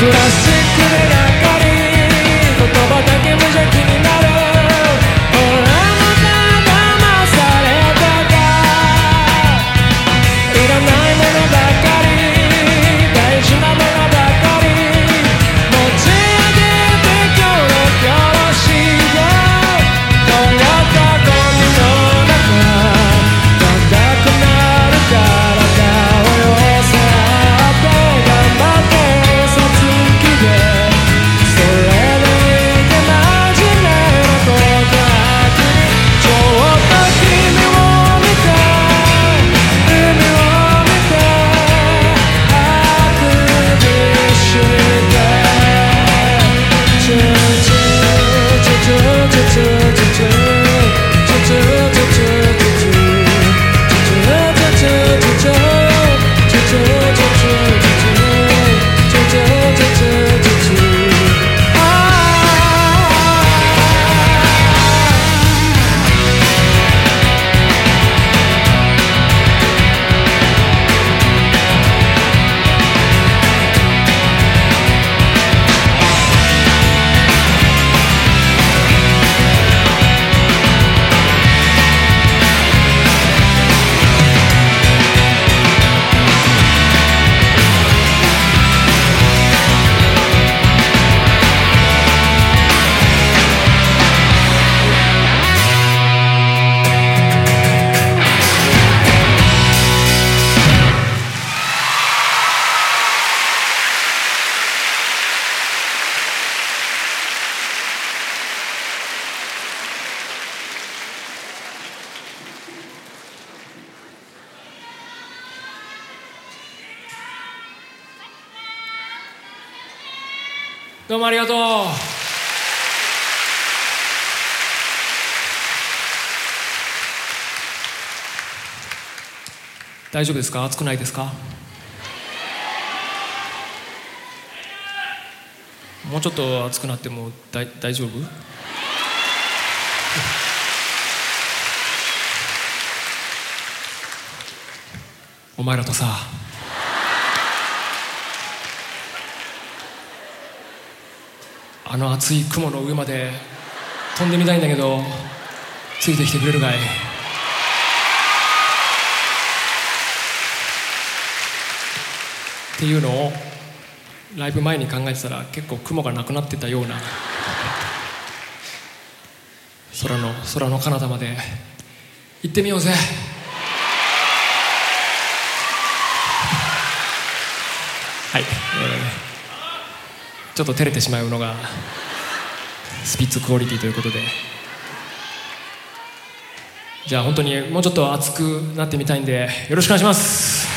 placer. どうもありがとう。大丈夫ですか？暑くないですか？もうちょっと暑くなっても大大丈夫？お前らとさ。あの熱い雲の上まで飛んでみたいんだけどついてきてくれるかい？っていうのをライブ前に考えてたら結構雲がなくなってたような空の空の彼方まで。行ってみようぜ。はい、えーちょっと照れてしまうのがスピッツクオリティということで。じゃあ本当にもうちょっと熱くなってみたいんでよろしくお願いします。